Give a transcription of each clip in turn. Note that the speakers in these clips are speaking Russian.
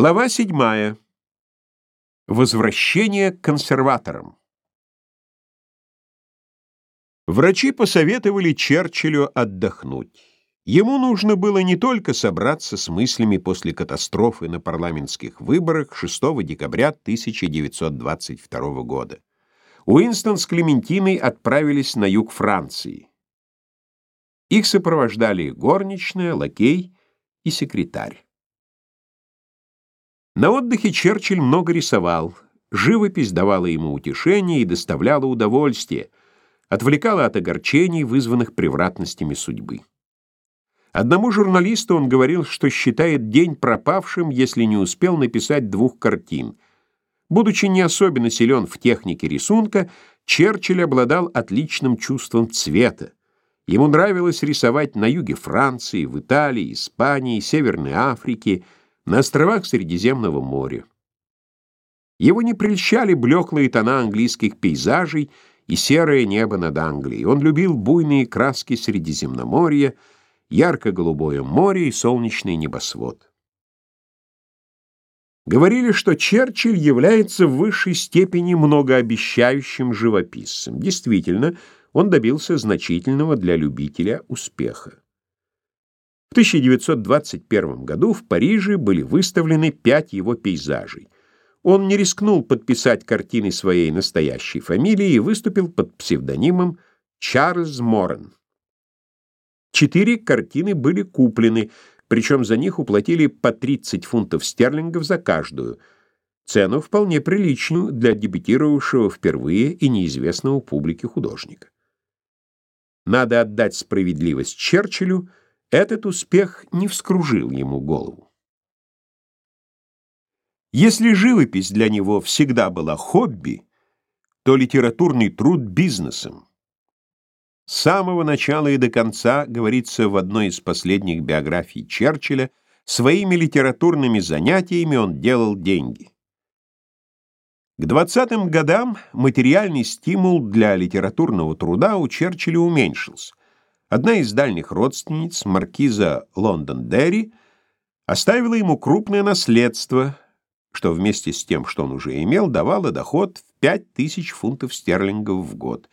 Глава 7. Возвращение к консерваторам. Врачи посоветовали Черчиллю отдохнуть. Ему нужно было не только собраться с мыслями после катастрофы на парламентских выборах 6 декабря 1922 года. Уинстон с Клементиной отправились на юг Франции. Их сопровождали горничная, лакей и секретарь. На отдыхе Черчилль много рисовал. Живопись давала ему утешение и доставляла удовольствие, отвлекала от огорчений, вызванных превратностями судьбы. Одному журналисту он говорил, что считает день пропавшим, если не успел написать двух картин. Будучи не особенно силен в технике рисунка, Черчилль обладал отличным чувством цвета. Ему нравилось рисовать на юге Франции, в Италии, Испании, Северной Африке – на островах Средиземного моря. Его не прельщали блеклые тона английских пейзажей и серое небо над Англией. Он любил буйные краски Средиземноморья, ярко-голубое море и солнечный небосвод. Говорили, что Черчилль является в высшей степени многообещающим живописцем. Действительно, он добился значительного для любителя успеха. В 1921 году в Париже были выставлены пять его пейзажей. Он не рискнул подписать картины своей настоящей фамилии и выступил под псевдонимом Чарльз Моррен. Четыре картины были куплены, причем за них уплатили по 30 фунтов стерлингов за каждую, цену вполне приличную для дебютировавшего впервые и неизвестного публике художника. Надо отдать справедливость Черчиллю, этот успех не вскружил ему голову. Если живопись для него всегда была хобби, то литературный труд — бизнесом. С самого начала и до конца, говорится в одной из последних биографий Черчилля, своими литературными занятиями он делал деньги. К 20-м годам материальный стимул для литературного труда у Черчилля уменьшился. Одна из дальних родственниц, маркиза Лондон-Дерри, оставила ему крупное наследство, что вместе с тем, что он уже имел, давало доход в 5000 фунтов стерлингов в год.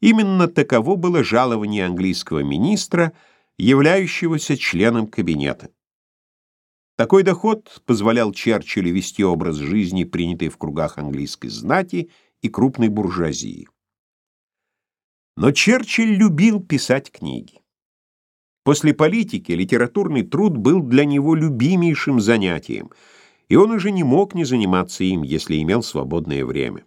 Именно таково было жалование английского министра, являющегося членом кабинета. Такой доход позволял Черчиллю вести образ жизни, принятый в кругах английской знати и крупной буржуазии. Но Черчилль любил писать книги. После политики литературный труд был для него любимейшим занятием, и он уже не мог не заниматься им, если имел свободное время.